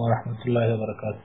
ورحمة الله وبركاته.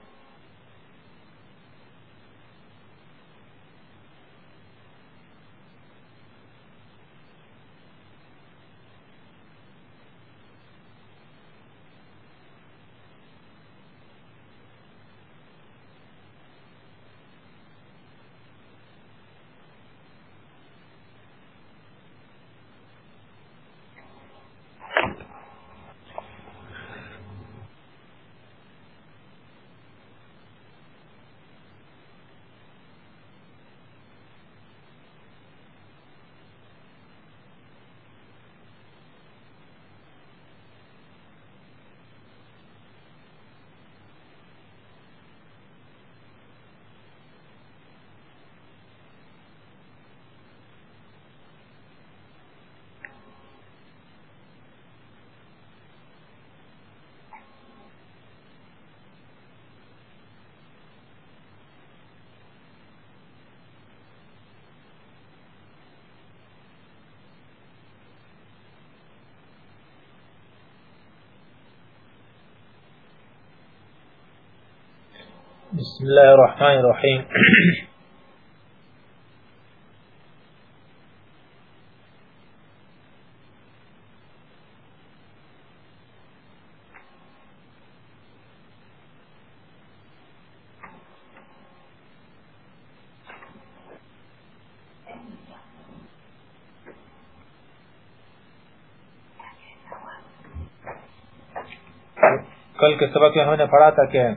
بسم الله الرحمن الرحيم. کل کے سبق میں ہم نے پڑھا تھا کہ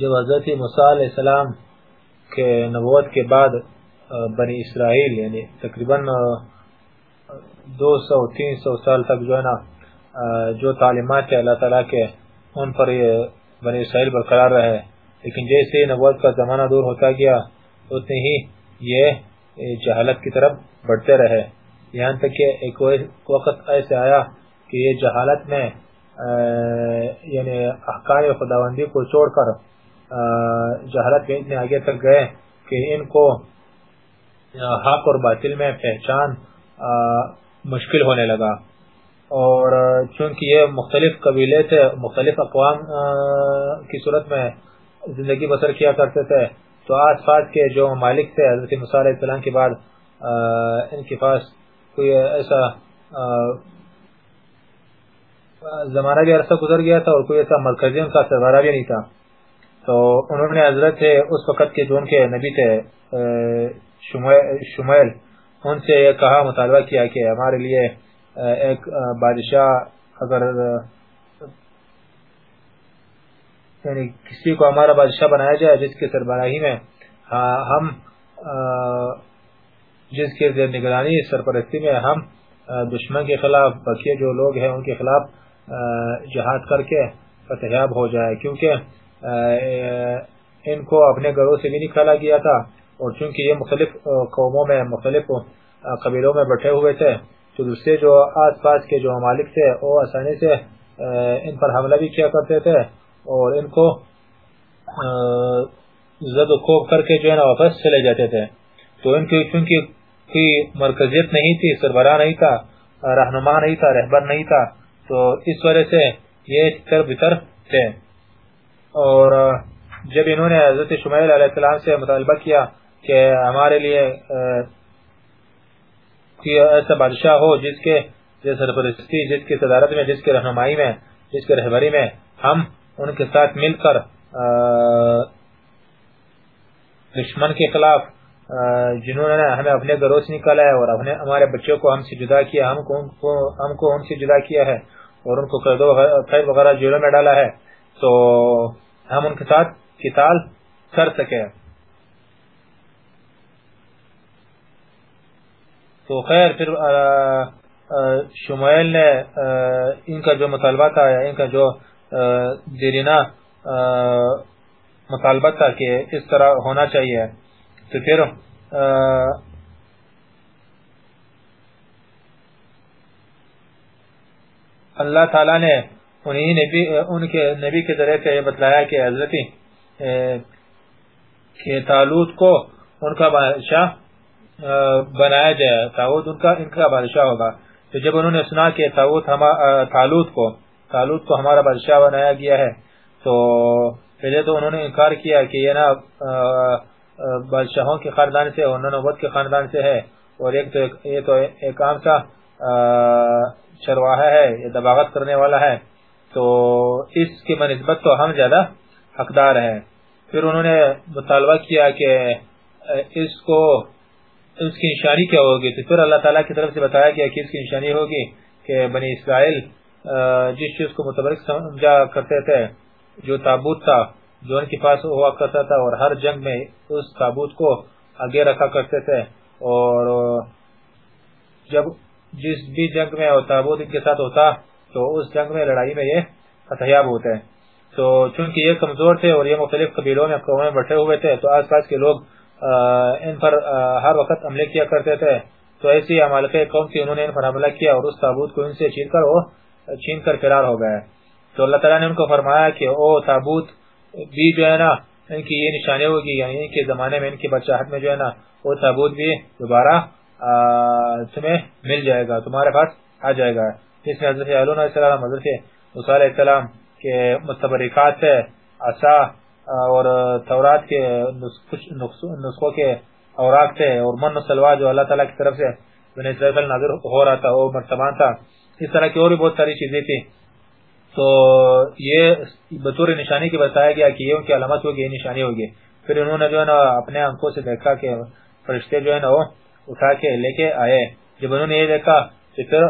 جب حضرت موسیٰ علیہ السلام کے نبوت کے بعد بنی اسرائیل یعنی تقریباً دو سو، تین سو سال تک جو ہے نا جو تعلیمات اللہ تعالیٰ کے، ان پر یہ بنی اسرائیل برقرار رہے۔ لیکن جیسے نبوت کا زمانہ دور ہوتا گیا اتنے ہی یہ جہالت کی طرف بڑھتے رہے۔ یہاں تک کہ ایک وقت ایسے آیا کہ یہ جہالت میں یعنی احکام خداوندی کو چھوڑ کر جہالت میں اتنے آگے تک گئے کہ ان کو حق اور باطل میں پہچان مشکل ہونے لگا۔ اور چونکہ یہ مختلف قبیلے تھے، مختلف اقوام کی صورت میں زندگی بسر کیا کرتے تھے، تو آس پاس کے جو ممالک تھے، حضرت موسیٰ علیہ السلام کے بعد ان کے پاس کوئی ایسا زمانہ بھی عرصہ گزر گیا تھا اور کوئی ایسا مرکزی ان کا سربراہ بھی نہیں تھا۔ تو انہوں نے حضرت اس وقت کے جو ان کے نبی تھے شمیل ان سے کہا، مطالبہ کیا کہ ہمارے لیے ایک بادشاہ اگر یعنی کسی کو ہمارا بادشاہ بنایا جائے جس کے سربراہی میں ہم جس کے نگرانی، سرپرستی میں ہم دشمن کے خلاف، بقیہ جو لوگ ہیں ان کے خلاف جہاد کر کے فتحیاب ہو جائے۔ کیونکہ ان کو اپنے گھروں سے بھی نکالا گیا تھا۔ اور چونکہ یہ مختلف قوموں میں، مختلف قبیلوں میں بیٹھے ہوئے تھے، تو دوسرے جو آس پاس کے جو ممالک تھے، وہ آسانی سے ان پر حملہ بھی کیا کرتے تھے۔ اور ان کو زد و کوب کر کے جو ہے نا، واپس چلے جاتے تھے۔ تو ان کی، چونکہ کوئی مرکزیت نہیں تھی، سربراہ نہیں تھا، رہنما نہیں تھا، رہبر نہیں تھا، تو اس وجہ سے یہ تر بتر تھے۔ اور جب انہوں نے حضرت شمیل علیہ السلام سے مطالبہ کیا کہ ہمارے لیے ایسا بادشاہ ہو جس کے سرپرستی، جس کی صدارت میں، جس کے رہنمائی میں، جس کے رہبری میں ہم ان کے ساتھ مل کر دشمن کے خلاف جنہوں نے ہمیں اپنے گھروں سے نکالا ہے اور اپنے، ہمارے بچوں کو ہم سے جدا کیا، ہم کو ہم کو ان سے جدا کیا ہے اور ان کو قید وغیرہ جیلوں میں ڈالا ہے۔ تو ہم ان کے ساتھ قتال کر سکے تو خیر، پھر شمائل نے ان کا جو مطالبہ تھا ان کا جو دیرینہ مطالبہ تھا کہ اس طرح ہونا چاہیے، تو پھر اللہ تعالی نے انہی نبی ان کے نبی کے ذریعے سے یہ بتلایا کہ حضرت کہ تالوت کو ان کا بادشاہ بنایا جائے تاوت ان کا ان کا بادشاہ ہوگا۔ تو جب انہوں نے سنا کہ تاوت تالوت کو تالوت کو ہمارا بادشاہ بنایا گیا ہے، تو پہلے تو انہوں نے انکار کیا کہ یہ نا بادشاہوں کے خاندان سے اور نبوت کے خاندان سے ہے۔ اور ایک تو یہ تو ایک عام سا چرواہا ہے، یہ دباغت کرنے والا ہے۔ تو اس کی منسبت تو ہم زیادہ حقدار ہیں۔ پھر انہوں نے مطالبہ کیا کہ اس کو، اس کی نشانی کیا ہوگی؟ تو پھر اللہ تعالیٰ کی طرف سے بتایا گیا کہ اس کی نشانی ہوگی کہ بنی اسرائیل جس چیز کو متبرک سمجھا کرتے تھے، جو تابوت تھا، جو ان کے پاس ہوا کرتا تھا اور ہر جنگ میں اس تابوت کو آگے رکھا کرتے تھے۔ اور جب جس بھی جنگ میں تابوت ان کے ساتھ ہوتا تو اس جنگ میں، لڑائی میں یہ فتحیاب ہوتے ہیں۔ تو چونکہ یہ کمزور تھے اور یہ مختلف قبیلوں میں قومیں بیٹھے ہوئے تھے، تو آس پاس کے لوگ ان پر ہر وقت عملے کیا کرتے تھے۔ تو ایسی عمالقہ قوم کی انہوں نے ان پر حملہ کیا اور اس تابوت کو ان سے چھین کر وہ چھین کر فرار ہو گئے۔ تو اللہ تعالیٰ نے ان کو فرمایا کہ، او تابوت، بھی جو ہے نا، ان کی یہ نشانی ہوگی یعنی ان کے زمانے میں، ان کی بچاہت میں جو ہے نا، وہ تابوت بھی دوبارہ تمہیں مل جائے گا، تمہارے پاس آ جائے گا۔ جس میں حضرت علیہ السلام، حضرت موسیٰ علیہ السلام کے متبرکات سے عصا اور تورات کے نسخوں کے اوراق تھے اور من و سلوا جو اللہ تعالیٰ کی طرف سے بنی اسرائیل ناظر ہو رہا تھا، وہ مرتبان تھا۔ اس طرح کی اور بھی بہت ساری چیزیں تھی تو یہ بطور نشانی کی بتایا گیا کہ یہ ان کی علامت ہوگی، یہ نشانی ہوگی۔ پھر انہوں نے جو ہے نا اپنے آنکھوں سے دیکھا کہ فرشتے جو ہے نا وہ اٹھا کے لے کے آئے۔ جب انہوں نے یہ دیکھا تو پھر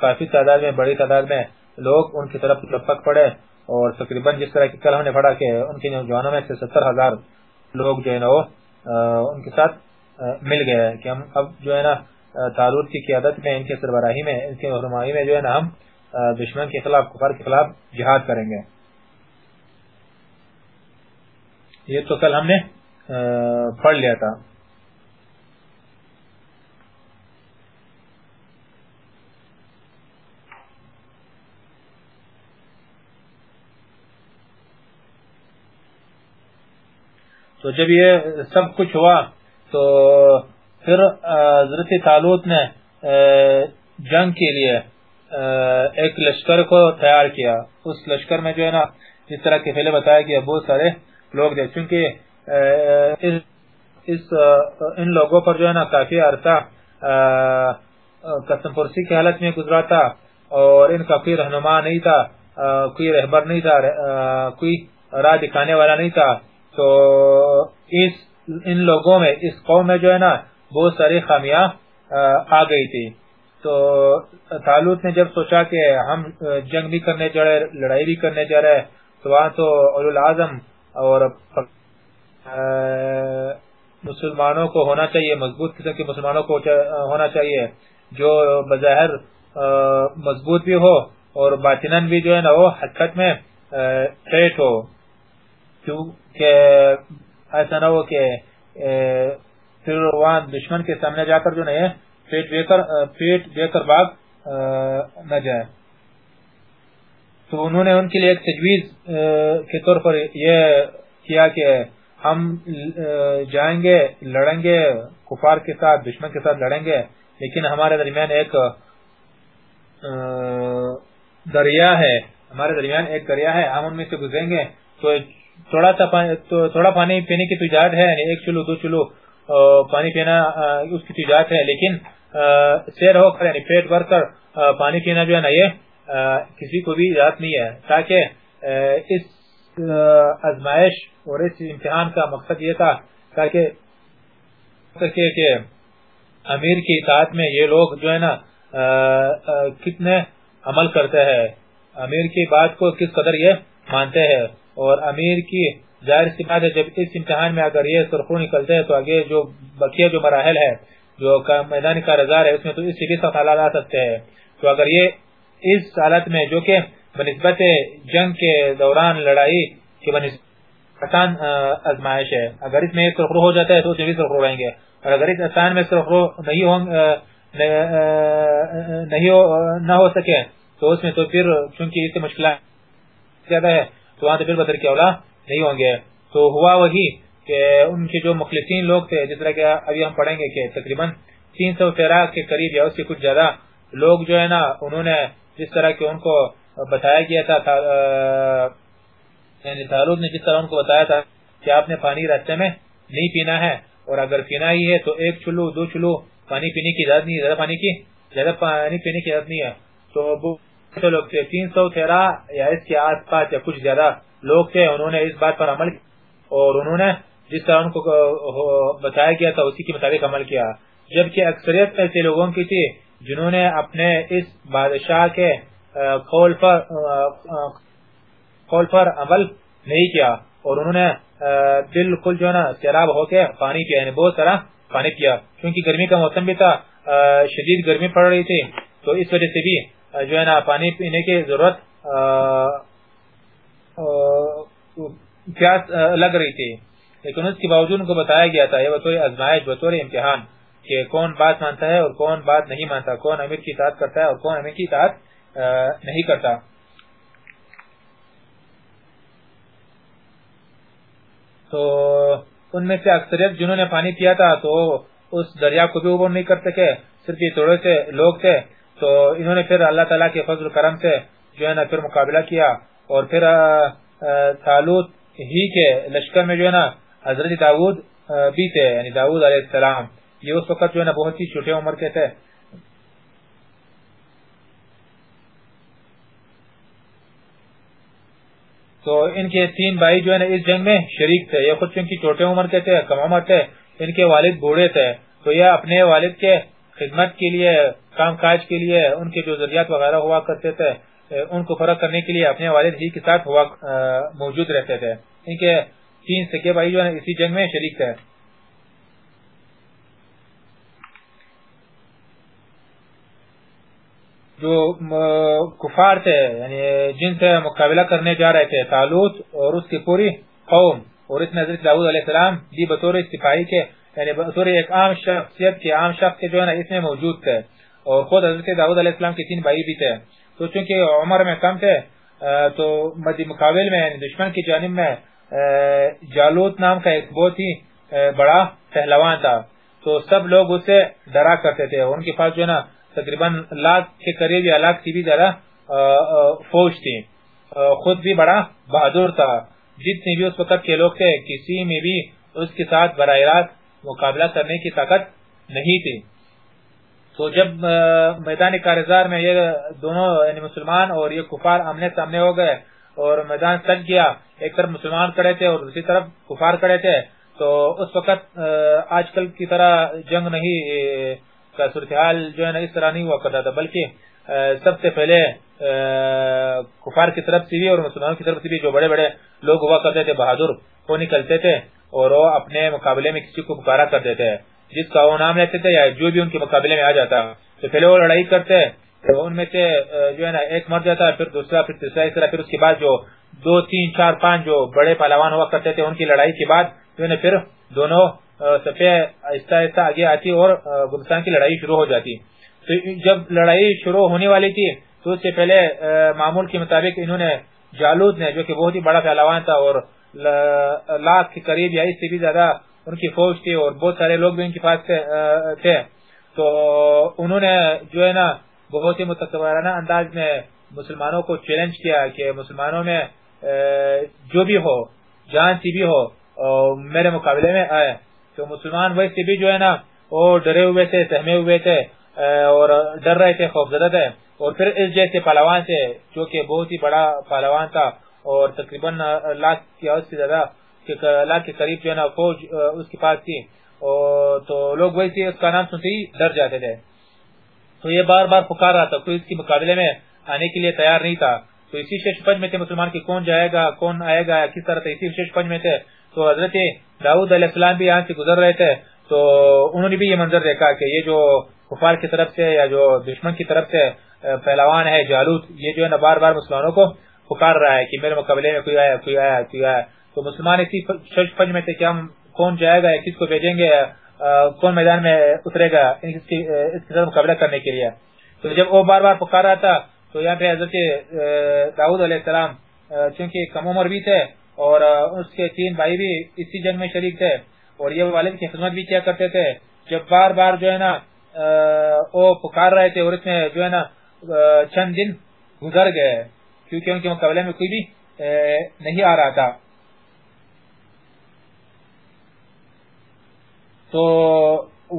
کافی تعداد میں، بڑی تعداد میں لوگ ان کی طرف لپک پڑے اور تقریباً جس طرح کی کل ہم نے پڑھا کہ ان کے نوجوانوں میں سے ستر ہزار لوگ جو ہے نا وہ ان کے ساتھ مل گئے کہ ہم اب جو ہے نا تعلق کی قیادت میں، ان کے سربراہی میں، ان کی رہنمائی میں جو ہے نا ہم دشمن کے خلاف، کفار کے خلاف جہاد کریں گے۔ یہ تو کل ہم نے پڑھ لیا تھا۔ تو جب یہ سب کچھ ہوا تو پھر حضرت تعلق نے جنگ کے لیے ایک لشکر کو تیار کیا۔ اس لشکر میں جو ہے نا، جس طرح کے پہلے بتایا گیا، بہت سارے لوگ تھے۔ چونکہ اس ان لوگوں پر جو ہے نا کافی عرصہ قسم پرسی کی حالت میں گزرا تھا اور ان کا کوئی رہنما نہیں تھا کوئی رہبر نہیں تھا کوئی راہ دکھانے والا نہیں تھا۔ تو اس ان لوگوں میں، اس قوم میں جو ہے نا، بہت ساری خامیاں، آ گئی تھی۔ تو تعلق نے جب سوچا کہ ہم جنگ بھی کرنے جا رہے لڑائی بھی کرنے جا رہے تو وہاں تو العظم اور مسلمانوں کو ہونا چاہیے، مضبوط قسم کے مسلمانوں کو ہونا چاہیے۔ جو بظاہر مضبوط بھی ہو اور باطنن بھی جو ہے نا، وہ حقیقت میں ٹریٹ ہو۔ کیونکہ ایسا نہ ہو کہ پھر وہاں دشمن کے سامنے جا کر جو نہیں ہے، پیٹ دے کر پیٹ دے کر باغ نہ جائے۔ تو انہوں نے ان کے لیے ایک تجویز کے طور پر یہ کیا کہ ہم جائیں گے، لڑیں گے، کفار کے ساتھ، دشمن کے ساتھ لڑیں گے، لیکن ہمارے درمیان ایک دریا ہے، ہمارے درمیان ایک دریا ہے، ہم ان میں سے گزریں گے، تو تھوڑا سا تھوڑا پانی پینے کی تجارت ہے یعنی ایک چلو دو چلو پانی پینا اس کی تجارت ہے، لیکن سیر ہو کر یعنی پیٹ بھر کر پانی پینا جو ہے نا یہ کسی کو بھی اجازت نہیں ہے۔ تاکہ اس ازمائش اور اس امتحان کا مقصد یہ تھا، تاکہ کہ امیر کی اطاعت میں یہ لوگ جو ہے نا کتنے عمل کرتے ہیں۔ امیر کی بات کو کس قدر یہ مانتے ہیں۔ اور امیر کی ظاہر سی بات ہے، جب اس امتحان میں اگر یہ سرخو نکلتے ہیں تو آگے جو بقیہ جو مراحل ہے، جو میدان کا رزار ہے، اس میں تو اس سے بھی سخت حالات آ سکتے ہیں۔ تو اگر یہ اس حالت میں جو کہ بنسبت جنگ کے دوران لڑائی کے بنسبت آسان ازمائش ہے۔ اگر اس میں سرخرو ہو جاتا ہے تو اسے بھی سرخرو رہیں گے۔ اور اگر اس آسان میں سرخرو نہیں ہوں نہیں نہ ہو سکے، تو اس میں تو پھر چونکہ اس سے مشکلات زیادہ ہے تو وہاں پھر بدر کے اولا نہیں ہوں گے۔ تو ہوا وہی کہ ان کے جو مخلصین لوگ تھے، جس طرح کہ ابھی ہم پڑھیں گے کہ تقریباً تین سو تیرہ کے قریب یا اس سے کچھ زیادہ لوگ جو ہے نا، انہوں نے جس طرح کہ ان کو بتایا گیا تھا یعنی تعلق نے جس طرح ان کو بتایا تھا کہ آپ نے پانی راستے میں نہیں پینا ہے اور اگر پینا ہی ہے تو ایک چلو دو چلو پانی پینے کی اجازت نہیں زیادہ پانی کی، زیادہ پانی پینے کی اجازت نہیں ہے۔ تو لوگ تھے، تین سو تیرہ یا اس کے آس پاس یا کچھ زیادہ لوگ تھے، انہوں نے اس بات پر عمل اور انہوں نے جس طرح ان کو بتایا گیا تھا، اسی کے مطابق عمل کیا۔ جبکہ اکثریت ایسے لوگوں کی تھی جنہوں نے اپنے اس بادشاہ کے قول پر قول پر عمل نہیں کیا اور انہوں نے بالکل جو ہے نا سیراب ہو کے پانی پیا یعنی بہت سارا پانی پیا کیونکہ گرمی کا موسم بھی تھا شدید گرمی پڑ رہی تھی، تو اس وجہ سے بھی جو ہے نا پانی پینے کی ضرورت پیاس لگ رہی تھی۔ لیکن اس کے باوجود ان کو بتایا گیا تھا، یہ بطور ازمائش بطور امتحان، کہ کون بات مانتا ہے اور کون بات نہیں مانتا، کون امیر کی اطاعت کرتا ہے اور کون امیر کی اطاعت نہیں کرتا۔ تو ان میں سے اکثریت جنہوں نے پانی پیا تھا تو اس دریا کو بھی عبور نہیں کر سکے، صرف یہ تھوڑے سے لوگ تھے۔ تو انہوں نے پھر اللہ تعالیٰ کے فضل کرم سے جو ہے نا پھر مقابلہ کیا اور پھر تالوت ہی کے لشکر میں جو ہے نا حضرت داود بھی تھے یعنی داود علیہ السلام۔ یہ اس وقت جو ہے نا بہت ہی چھوٹے عمر کے تھے۔ تو ان کے تین بھائی جو ہے نا اس جنگ میں شریک تھے۔ یہ خود چونکہ چھوٹے عمر کے تھے، کم عمر تھے، ان کے والد بوڑھے تھے۔ تو یہ اپنے والد کے خدمت کے لیے، کام کاج کے لیے، ان کے جو ذریعات وغیرہ ہوا کرتے تھے ان کو فرق کرنے کے لیے اپنے والد ہی کے ساتھ ہوا موجود رہتے تھے۔ ان کے تین سکے بھائی جو اسی جنگ میں شریک تھے۔ جو کفار تھے یعنی جن سے مقابلہ کرنے جا رہے تھے تالوت اور اس کی پوری قوم، اور اس میں حضرت داود علیہ السلام بھی بطور سپاہی کے یعنی بطور ایک عام شخصیت کے عام شخص کے جو ہے نا، اس میں موجود تھے۔ اور خود حضرت داود علیہ السلام کے تین بھائی بھی تھے۔ تو چونکہ عمر میں کم تھے تو مدی مقابل میں یعنی دشمن کی جانب میں جالوت نام کا ایک بہت ہی بڑا پہلوان تھا۔ تو سب لوگ اسے ڈرا کرتے تھے۔ ان کے پاس جو ہے نا، تقریباً لاکھ کے قریب یا لاکھ سے بھی زیادہ فوج تھی۔ خود بھی بڑا بہادر تھا۔ جتنے بھی اس وقت کے لوگ تھے، کسی میں بھی اس کے ساتھ براہ راست مقابلہ کرنے کی طاقت نہیں تھی۔ تو جب میدان کارزار میں یہ دونوں یعنی مسلمان اور یہ کفار آمنے سامنے ہو گئے اور میدان سج گیا، ایک طرف مسلمان کڑے تھے اور دوسری طرف کفار کڑے تھے، تو اس وقت آج کل کی طرح جنگ نہیں کا صورتحال جو ہے نا اس طرح نہیں ہوا کرتا تھا، بلکہ سب سے پہلے کفار کی طرف سے بھی اور مسلمانوں کی طرف سے بھی جو بڑے بڑے لوگ ہوا کرتے تھے، بہادر وہ نکلتے تھے۔ اور وہ اپنے مقابلے میں کسی کو پکارا کرتے تھے جس کا وہ نام لیتے تھے یا جو بھی ان کے مقابلے میں آ جاتا تو پہلے وہ لڑائی کرتے تو ان میں سے جو ہے نا، ایک مر جاتا پھر دوسرا، پھر تیسرا، اس طرح، پھر اس کے بعد جو دو، تین، چار، پانچ جو بڑے پہلوان ہوا کرتے تھے، ان کی لڑائی کے بعد جو ہے پھر دونوں سفے آہستہ آہستہ آگے آتی اور گلستان کی لڑائی شروع ہو جاتی۔ تو جب لڑائی شروع ہونے والی تھی، تو اس سے پہلے معمول کے مطابق انہوں نے جالود نے، جو کہ بہت ہی بڑا پہلوان تھا اور لاکھ کے قریب یا اس سے بھی زیادہ ان کی فوج تھی اور بہت سارے لوگ بھی ان کے پاس تھے تو انہوں نے جو ہے نا، بہت ہی متکبرانہ انداز میں مسلمانوں کو چیلنج کیا کہ مسلمانوں میں جو بھی ہو، جان سی بھی ہو میرے مقابلے میں آئے۔ تو مسلمان ویسے بھی جو ہے نا، وہ ڈرے ہوئے تھے، سہمے ہوئے تھے اور ڈر رہے تھے خوف زدہ تھے۔ اور پھر اس جیسے پہلوان سے، جو کہ بہت ہی بڑا پہلوان تھا اور تقریباً لاکھ سے زیادہ لاکھ کے قریب جو ہے نا فوج اس کے پاس تھی۔ تو لوگ ویسے اس کا نام سنتے ہی ڈر جاتے تھے۔ تو یہ بار بار پکار رہا تھا، کوئی اس کے مقابلے میں آنے کے لیے تیار نہیں تھا۔ تو اسی شیش پنج میں تھے مسلمان کی کون جائے گا، کون آئے گا کس طرح اسی شیش پنج میں تھے۔ تو حضرت داؤد علیہ السلام بھی یہاں سے گزر رہے تھے۔ تو انہوں نے بھی یہ منظر دیکھا کہ یہ جو کفار کی طرف سے یا جو دشمن کی طرف سے پہلوان ہے جالوت، یہ جو ہے نا بار بار مسلمانوں کو پکار رہا ہے کہ میرے مقابلے میں کوئی آیا کوئی آیا کوئی آیا۔ تو مسلمان اسی شش پنج میں تھے کہ ہم کون جائے گا کس کو بھیجیں گے کون میدان میں اترے گا یعنی اس کے ساتھ مقابلہ کرنے کے لیے۔ تو جب وہ بار بار پکار رہا تھا، تو یہاں پہ حضرت داؤد علیہ السلام چونکہ کم عمر بھی تھے اور اس کے تین بھائی بھی اسی جنگ میں شریک تھے اور یہ والد کی خدمت بھی کیا کرتے تھے۔ جب بار بار جو ہے نا وہ پکار رہے تھے اور اس میں جو ہے نا چند دن گزر گئے۔ کیونکہ ان کے مقابلے میں کوئی بھی نہیں آ رہا تھا۔ تو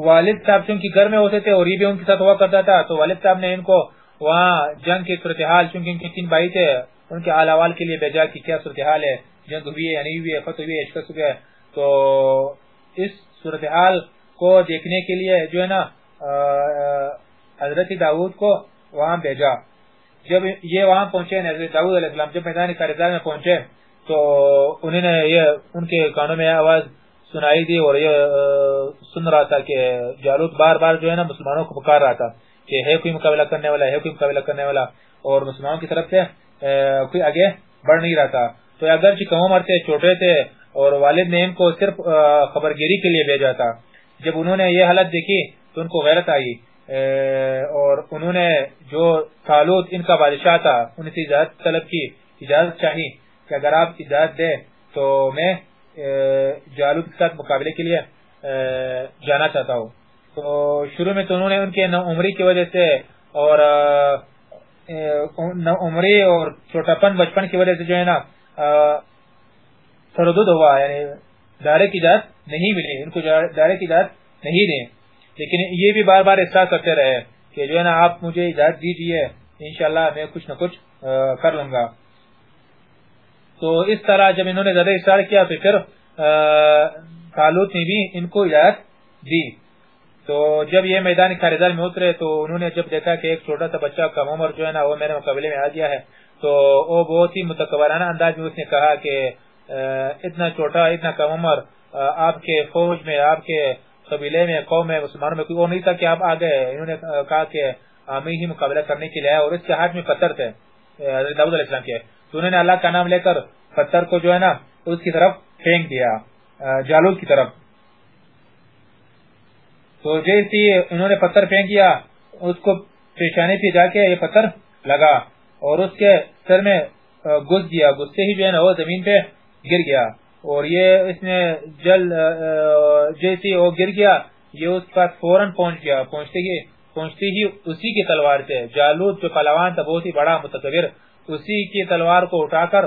والد صاحب چونکہ گھر میں ہوتے تھے اور یہ بھی ان کے ساتھ ہوا کرتا تھا، تو والد صاحب نے ان کو وہاں جنگ کی صورتحال، چونکہ ان کے تین بھائی تھے، ان کے آل کے لیے بھیجا کہ کیا صورتحال ہے، جنگ ہوئی ہے نہیں ہوئی ہے فتح ہوئی ہے شکست ہوئی ہے۔ تو اس صورتحال کو دیکھنے کے لیے جو ہے نا حضرت داود کو وہاں بھیجا۔ جب یہ وہاں پہنچے حضرت داود علیہ السلام، جب میدان کارزار میں پہنچے، تو انہوں نے یہ، ان کے کانوں میں آواز سنائی دی اور یہ سن رہا تھا کہ جالوت بار بار جو ہے نا مسلمانوں کو پکار رہا تھا کہ ہے کوئی مقابلہ کرنے والا، ہے کوئی مقابلہ کرنے والا، اور مسلمانوں کی طرف سے کوئی آگے بڑھ نہیں رہا تھا۔ تو اگر کم عمر تھے چھوٹے تھے اور والد نے ان کو صرف خبرگیری کے لیے بھیجا تھا۔ جب انہوں نے یہ حالت دیکھی تو ان کو غیرت آئی۔ اور انہوں نے جو تالوت ان کا بادشاہ تھا ان سے اجازت طلب کی، اجازت چاہی کہ اگر آپ اجازت دے تو میں جالوت کے ساتھ مقابلے کے لیے جانا چاہتا ہوں۔ تو شروع میں تو انہوں نے ان کے عمری کی وجہ سے اور عمری اور چھوٹا پن بچپن کی وجہ سے جو ہے نا تردد ہوا یعنی دائرے کی اجازت نہیں ملی، ان کو دائرے کی اجازت نہیں دیں لیکن یہ بھی بار بار احساس کرتے رہے کہ جو ہے نا آپ مجھے اجازت دیجیے انشاءاللہ میں کچھ نہ کچھ کر لوں گا۔ تو اس طرح جب انہوں نے زیادہ اشار کیا تو پھر تالوت نے بھی ان کو اجازت دی۔ تو جب یہ میدان خاردار میں اترے تو انہوں نے جب دیکھا کہ ایک چھوٹا سا بچہ کم عمر جو ہے نا وہ میرے مقابلے میں آ گیا ہے، تو وہ بہت ہی متکبرانہ انداز میں اس نے کہا کہ اتنا چھوٹا، اتنا کم عمر آپ کے فوج میں، آپ کے قبیلے میں، قوم میں، مسلمانوں میں کوئی وہ نہیں تھا کہ آپ آ گئے۔ انہوں نے کہا کہ ہمیں ہی مقابلہ کرنے کے لیے اور اس کے ہاتھ میں پتھر تھے۔ داؤد علیہ السلام کے۔ تو انہوں نے اللہ کا نام لے کر پتھر کو جو ہے نا، اس کی طرف پھینک دیا جالود کی طرف۔ تو جیسی انہوں نے پتھر پھینک دیا، اس کو پیشانی پہ جا کے یہ پتھر لگا اور اس کے سر میں گس دیا گستے ہی جو ہے نا، وہ زمین پہ گر گیا۔ اور یہ اس نے جل جیسی وہ گر گیا، یہ اس کا فوراً پہنچ گیا، پہنچتے ہی پہنچتے ہی اسی کی تلوار سے، جالود جو پلوان تھا، بہت ہی بڑا متکبر، اسی کی تلوار کو اٹھا کر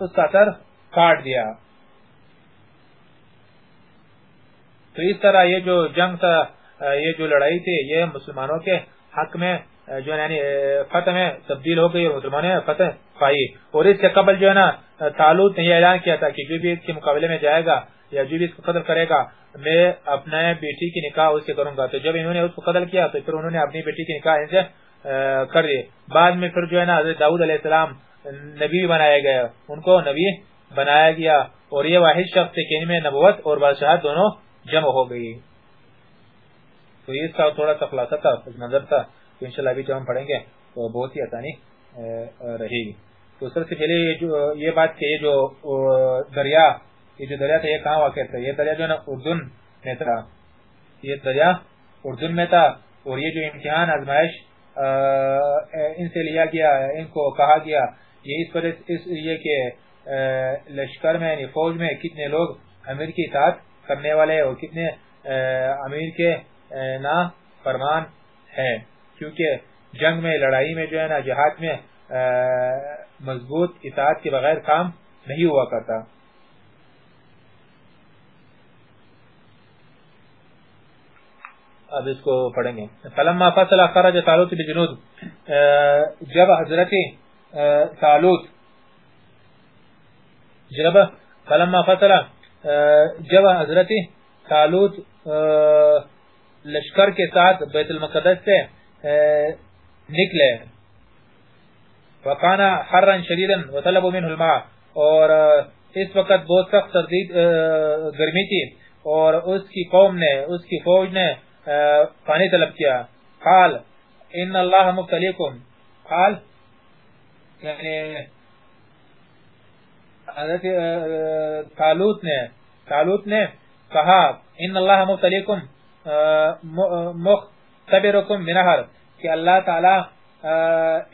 اس کا سر کاٹ دیا۔ تو اس طرح یہ جو جنگ تھا یہ جو لڑائی تھی، یہ مسلمانوں کے حق میں جو ہے یعنی فتح میں تبدیل ہو گئی اور مسلمانوں نے فتح پائی۔ اور اس سے قبل جو ہے نا تعلق نے یہ اعلان کیا تھا کہ جو بھی اس کے مقابلے میں جائے گا یا جو بھی اس کو قتل کرے گا، میں اپنے بیٹی کی نکاح اس سے کروں گا۔ تو جب انہوں نے اس کو قتل کیا، تو پھر انہوں نے اپنی بیٹی کی نکاح ان سے کر دی۔ بعد میں پھر جو ہے نا، حضرت داؤد علیہ السلام نبی بنایا گیا۔ ان کو نبی بنایا گیا۔ اور یہ واحد شخص کہ ان میں نبوت اور بادشاہت دونوں جمع ہو گئی۔ تو یہ کا تھوڑا سا خلاصہ تھا، نظر تھا۔ تو انشاءاللہ ابھی جب ہم پڑھیں گے تو بہت ہی آسانی رہے گی۔ تو سب سے پہلے یہ بات کہ یہ جو دریا، یہ جو دریا تھا، یہ کہاں واقع تھا؟ یہ دریا جو ہے نا، اردن میں تھا۔ یہ دریا اردن میں تھا اور یہ جو امتحان، آزمائش ان سے لیا گیا، ان کو کہا گیا، یہ اس وجہ یہ کہ لشکر میں یعنی فوج میں کتنے لوگ امیر کی اطاعت کرنے والے اور کتنے امیر کے نا فرمان ہے کیونکہ جنگ میں، لڑائی میں جو ہے نا، جہاد میں مضبوط اطاعت کے بغیر کام نہیں ہوا کرتا۔ اب اس کو پڑھیں گے۔ فلما فصل خرج طالوت بجنود۔ جب حضرت طالوت جب فلما فصل جب حضرت طالوت لشکر کے ساتھ بیت المقدس سے نکلے۔ وکانا حرا شدیدا وطلبوا منه الماء۔ اور اس وقت بہت سخت سردی گرمی تھی۔ اور اس کی قوم نے، اس کی فوج نے پانی طلب کیا۔ قال، ان اللہ مبتلیکم۔ قال یعنی حضرت تالوت نے تالوت نے کہا، ان اللہ مبتلیکم مختبرکم منہر کہ اللہ تعالی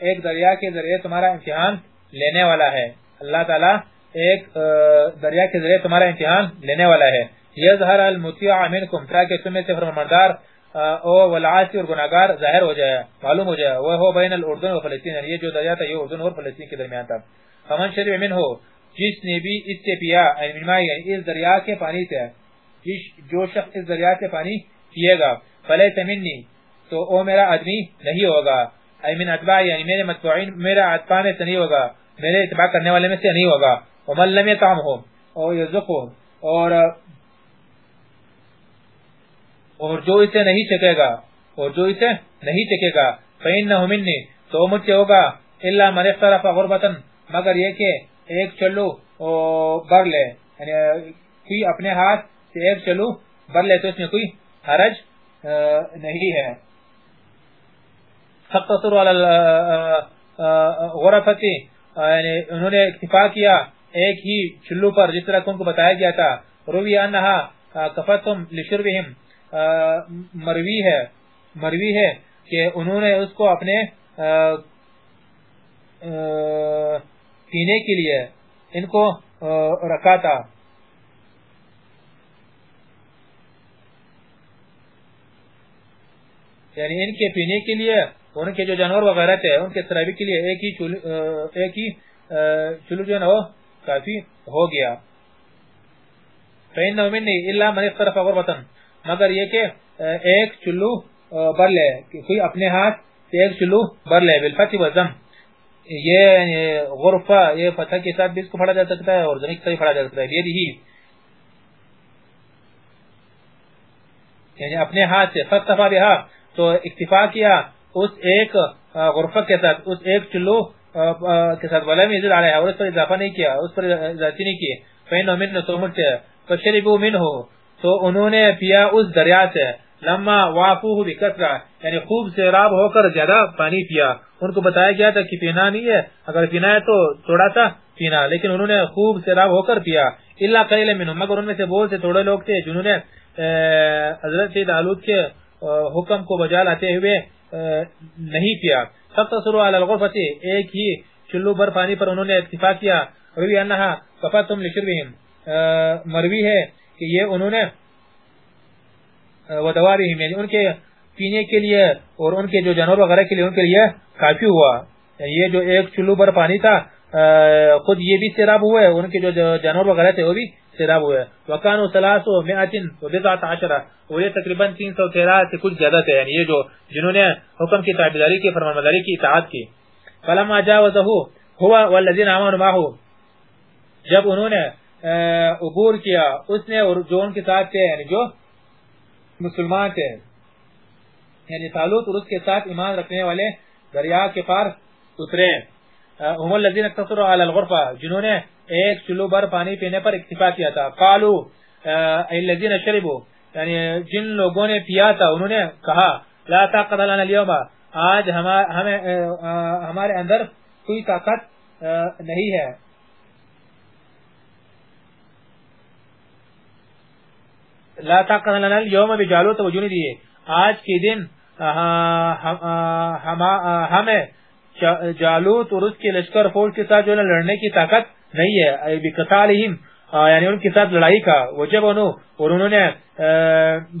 ایک دریا کے ذریعے تمہارا امتحان لینے والا ہے۔ اللہ تعالی ایک دریا کے ذریعے تمہارا امتحان لینے والا ہے۔ یظہر المطیع منکم، تاکہ تم میں سے فرماندار او والعاصی اور گناہگار ظاہر ہو جائے، معلوم ہو جائے۔ وہ ہو بین الاردن و فلسطین یعنی یہ جو دریا تھا، یہ اردن اور فلسطین کے درمیان تھا۔ فمن شرب منہ، جس نے بھی اس سے پیا یعنی, یعنی اس دریا کے پانی سے جو شخص اس دریا سے پانی پیے گا، فلیس منی تو او میرا آدمی نہیں ہوگا۔ ایمن اتباع یعنی میرے متبعین میرا اتباع میں سے نہیں ہوگا۔ میرے اتباع کرنے والے میں سے نہیں ہوگا۔ ومن لم یطعم ہو او یزقو اور اور جو اسے نہیں چکے گا، اور جو اسے نہیں چکے گا، فَإِنَّهُ مِنِّي تو مجھ سے ہوگا۔ الا من اخترف غربتن مگر یہ کہ ایک چلو بر لے۔ یعنی کوئی اپنے ہاتھ سے ایک چلو بر لے تو اس میں کوئی حرج نہیں ہے۔ فقتصر علی غرفتی یعنی انہوں نے اکتفا کیا ایک ہی چلو پر، جس طرح ان کو بتایا گیا تھا۔ روی انہا کفتم لشربہم۔ مروی ہے مروی ہے کہ انہوں نے اس کو اپنے پینے کے لیے ان کو رکھا تھا۔ یعنی ان کے پینے کے لیے ان کے جو جانور وغیرہ تھے ان کے سرابی کے لیے ایک ہی ایک ہی چلو جو ہے وہ کافی ہو گیا۔ فَإِنَّهُ مِنِّي إِلَّا مَنِ اِخْتَرَفَ غُرْبَةً۔ مگر یہ کہ ایک چلو بر لے کوئی اپنے ہاتھ سے ایک چلو بر لے، بالفتح وزم یہ یعنی غرفہ، یہ فتح کے ساتھ بھی اس کو پڑھا جا سکتا ہے اور زمین کے ساتھ پڑھا جا سکتا ہے۔ یہ ہی۔ یعنی اپنے ہاتھ سے فتفا بہا تو اکتفا کیا۔ اس ایک غرفہ کے ساتھ، اس ایک چلو کے ساتھ ولا میں ازر آ اور اس پر اضافہ نہیں کیا، اس پر اضافی نہیں کیے فین من تو فشربو من تو انہوں نے پیا اس دریا سے، لما وافوہ بکثرہ یعنی خوب سیراب ہو کر زیادہ پانی پیا۔ ان کو بتایا گیا تھا کہ پینا نہیں ہے۔ اگر پینا ہے تو تھوڑا سا پینا، لیکن انہوں نے خوب سیراب ہو کر پیا۔ اللہ قلیل منہم مگر ان میں سے بہت سے تھوڑے لوگ تھے جنہوں نے حضرت سید آلود کے حکم کو بجا لاتے ہوئے نہیں پیا سب تصرو علی الغرفت ایک ہی چلو بر پانی پر انہوں نے اتفاق کیا۔ روی انہا کفتم لشربہم۔ مروی ہے کہ یہ انہوں نے ودوارہم یعنی ان کے پینے کے لیے اور ان کے جو جانور وغیرہ کے لیے، ان کے لیے کافی ہوا۔ یہ جو ایک چلو پر پانی تھا خود یہ بھی سیراب ہوئے، ان کے جو جانور وغیرہ تھے وہ بھی سیراب ہوئے۔ وکانو سلاس و مئتن و بضعت عشرہ اور یہ تقریباً تین سو تیرہ سے کچھ زیادہ تھے۔ یعنی یہ جو جنہوں نے حکم کی تعبیداری کی، فرمان مداری کی، اطاعت کی۔ فلما جاوزہو، ہوا والذین آمان ماہو جب انہوں نے عبور کیا، اس نے اور جو ان کے ساتھ تھے یعنی جو مسلمان تھے یعنی تعلق اور اس کے ساتھ ایمان رکھنے والے دریا کے پار اترے۔ هم الذين اقتصروا على الغرفه جنہوں نے ایک چلو بر پانی پینے پر اکتفا کیا تھا. قالوا الذين شربوا. یعنی جن لوگوں نے پیا تھا، انہوں نے کہا، لا طاقت لنا اليوم. آج ہمیں ہمارے اندر کوئی طاقت نہیں ہے. لا طاقت لنا اليوم بجالوت وجنودی آج کے دن ہمیں جالوت اور اس کے لشکر فوج کے ساتھ جو ہے لڑنے کی طاقت نہیں ہے بقتالہم یعنی ان کے ساتھ لڑائی کا وجب انہوں اور انہوں نے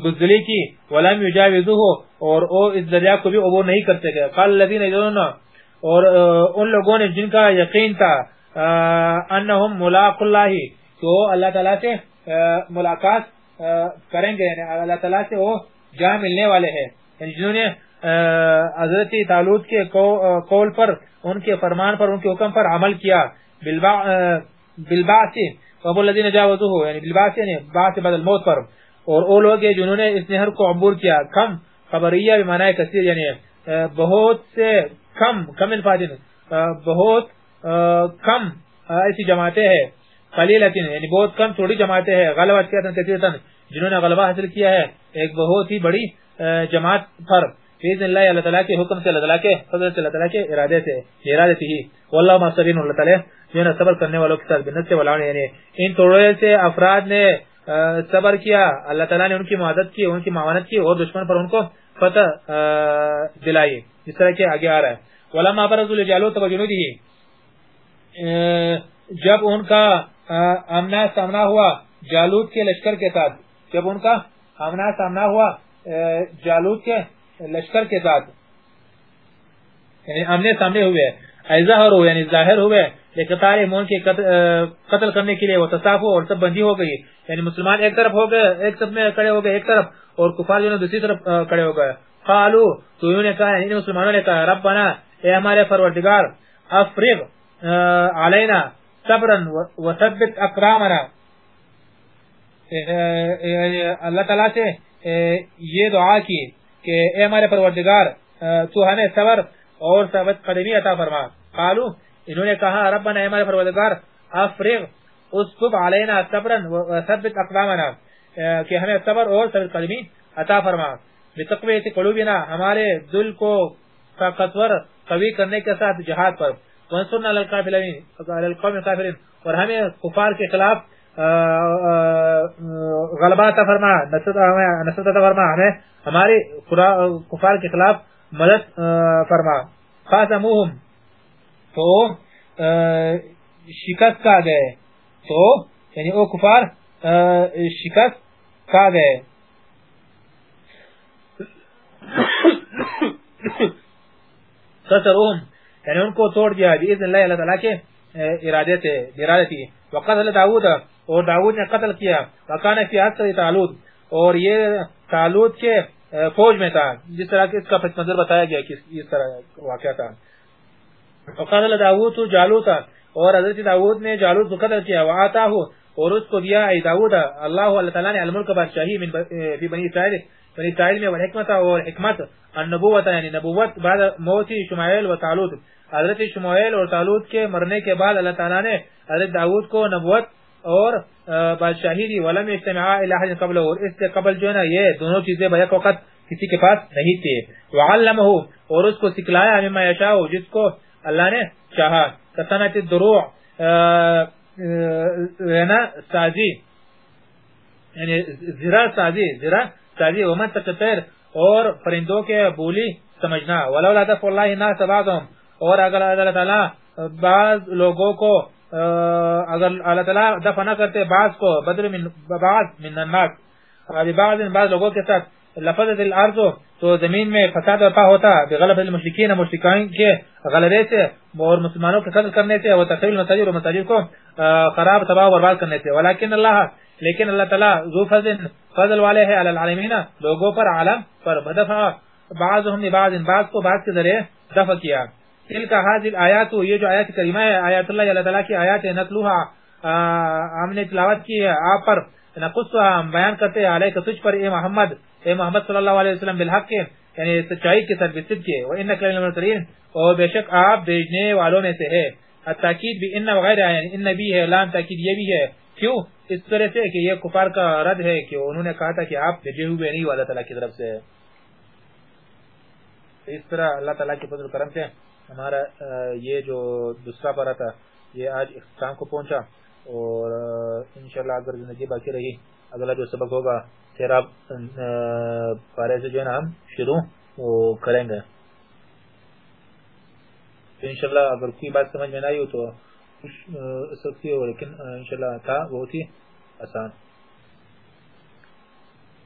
بزدلی کی، ولم یجاوزوه اور او اس دریا کو بھی عبور نہیں کرتے گئے۔ قال الذين يظنون اور ان لوگوں نے جن کا یقین تھا انہم ملاق اللہ تو اللہ تعالی سے ملاقات کریں گے یعنی اللہ تعالی سے وہ جہاں ملنے والے ہیں۔ یعنی جنہوں نے حضرت تعلق کے قول پر، ان کے فرمان پر، ان کے حکم پر عمل کیا۔ بالباس وابو الذین جاوزوه یعنی بالباس یعنی باس بدل موت پر۔ اور وہ لوگ جنہوں نے اس نہر کو عبور کیا۔ کم خبریہ بمعنی کثیر یعنی بہت سے کم کم الفاظن بہت کم ایسی جماعتیں ہیں۔ قلیلتن یعنی بہت کم تھوڑی جماعتیں ہیں۔ غلبہ کثیرتن جنہوں نے غلبہ حاصل کیا ہے۔ ایک بہت ہی بڑی جماعت پر۔ باذن اللہ اللہ تعالی کے حکم سے اللہ تعالی کے فضل سے اللہ تعالی کے ارادے سے ارادے سے ہی والله ما صبرین اللہ تعالی جو نے صبر کرنے والوں کے ساتھ بنت سے ولانے یعنی ان تھوڑے سے افراد نے صبر کیا اللہ تعالی نے ان کی مدد کی ان کی معاونت کی اور دشمن پر ان کو فتح دلائی. جس طرح کہ آگے آ رہا ہے. ولما برزوا لجالوت وجنوده جب ان کا امنا سامنا ہوا، جالوت کے لشکر کے ساتھ، جب ان کا امنا سامنا ہوا جالوت کے لشکر کے ساتھ۔ یعنی امنے سامنے ہوئے۔ ظاہر ہو یعنی ظاہر ہوئے۔ لقطار ایمون کے قتل کرنے کے لیے وہ تصاف اور سب بندی ہو گئی۔ یعنی مسلمان ایک طرف ہو گئے، ایک طرف میں کڑے ہو گئے، ایک طرف۔ اور کفار جو دوسری طرف کڑے ہو گئے۔ قالو، تو انہوں نے کہا یعنی مسلمانوں نے کہا، ربنا، اے ہمارے پروردگار، افرغ علینا صبرا وثبت اقرامنا۔ اللہ تعالیٰ سے یہ دعا کی۔ کہ اے ہمارے پروردگار تو ہمیں صبر اور ثبت قدمی عطا فرما۔ قالو، انہوں نے کہا، ربنا اے ہمارے پروردگار، افرغ اسکب علینا صبرا وثبت اقدامنا۔ کہ ہمیں صبر اور ثبت قدمی عطا فرما۔ بتقویت قلوبنا، ہمارے دل کو طاقتور قوی کرنے کے ساتھ جہاد پر۔ وانصرنا للقوم اور ہمیں کفار کے خلاف غلبہ عطا فرما، نصرت عطا فرما ہمیں ہمارے کفار کے خلاف مدد فرما۔ فاسموہم تو شکست کا گئے۔ تو یعنی او کفار شکست کا گئے۔ سسروہم یعنی ان کو توڑ دیا۔ باذن اللہ اللہ تعالی کے ارادے تھے ارادے تھی۔ وقتل داؤد اور داؤد نے قتل کیا وکانا فی عصر تعلود اور یہ تعلود کے فوج میں تھا۔ جس طرح کہ اس کا پس منظر بتایا گیا کہ اس طرح واقعہ تھا۔ وقتل داؤد جالوت اور حضرت داؤد نے جالوت کو قتل کیا وآتا ہو اور اس کو دیا ای داؤد، اللہ اللہ تعالی نے الملک بادشاہی من فی بنی اسرائیل بنی اسرائیل میں والحکمت اور حکمت، النبوت یعنی نبوت بعد موت شمائل و تعلود حضرت شمائل اور تعلود کے مرنے کے بعد اللہ تعالی نے حضرت داؤد کو نبوت اور بادشاہی دی، ولم اجتماع الہ قبل اور اس سے قبل جو ہے نا، یہ دونوں چیزیں بیک وقت کسی کے پاس نہیں تھے. وعلمہ اور اس کو سکھلایا مما یشاء، جس کو اللہ نے چاہا. کسنت الدروع نا، سازی. یعنی زرا سازی زرا سازی. ومن تکتر اور پرندوں کے بولی سمجھنا. ولولا دفع اللہ الناس بعضهم. اور اگر اللہ تعالی بعض لوگوں کو اگر اللہ تعالی دفع نہ کرتے بعض کو، بدر من، بعض من الناس بعض بعض لوگوں کے ساتھ لفظت الارض، تو زمین میں فساد برپا ہوتا، بغلب المشرکین مشرکین کے غلبے سے، اور مسلمانوں کے قتل کرنے سے، اور تخریب المساجد اور مساجد کو خراب، تباہ و برباد کرنے سے۔ ولیکن اللہ، لیکن اللہ تعالی ذو فضل فضل والے ہیں علی العالمین، لوگوں پر عالم پر بدفع بعضهم بعض بعض کو بعض کے ذریعے دفع کیا۔ تلک حاضر آیات یہ جو آیات کریمہ ہے آیات اللہ اللہ تعالی کی آیات نتلوها ہم نے تلاوت کی ہے، آپ پر نقصها ہم بیان کرتے ہیں علیہ تجھ پر، اے محمد اے محمد صلی اللہ علیہ وسلم، بالحق کے یعنی سچائی کے ساتھ بصد کے وہ ان کلمترین اور بے شک آپ بھیجنے والوں میں سے ہے۔ تاکید بھی ان وغیرہ یعنی ان بھی ہے، لام تاکید یہ بھی ہے۔ کیوں؟ اس طرح سے کہ یہ کفار کا رد ہے کہ انہوں نے کہا تھا کہ آپ بھیجے ہوئے نہیں اللہ تعالیٰ کی طرف سے۔ اس طرح اللہ تعالیٰ کے فضل کرم سے۔ ہمارا یہ جو دوسرا پارا تھا یہ آج اختتام کو پہنچا اور انشاءاللہ اگر زندگی باقی رہی اگلا جو سبق ہوگا پھر آپ پارے سے جو ہے نا ہم شروع وہ کریں گے۔ انشاءاللہ اگر کوئی بات سمجھ میں نہ آئی ہو تو سکتی ہو لیکن انشاءاللہ تھا بہت ہی آسان۔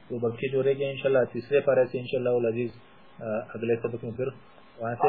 تو بلکہ جو رہ گیا انشاءاللہ تیسرے پارے سے انشاءاللہ العزیز اگلے سبق میں پھر وہاں سے۔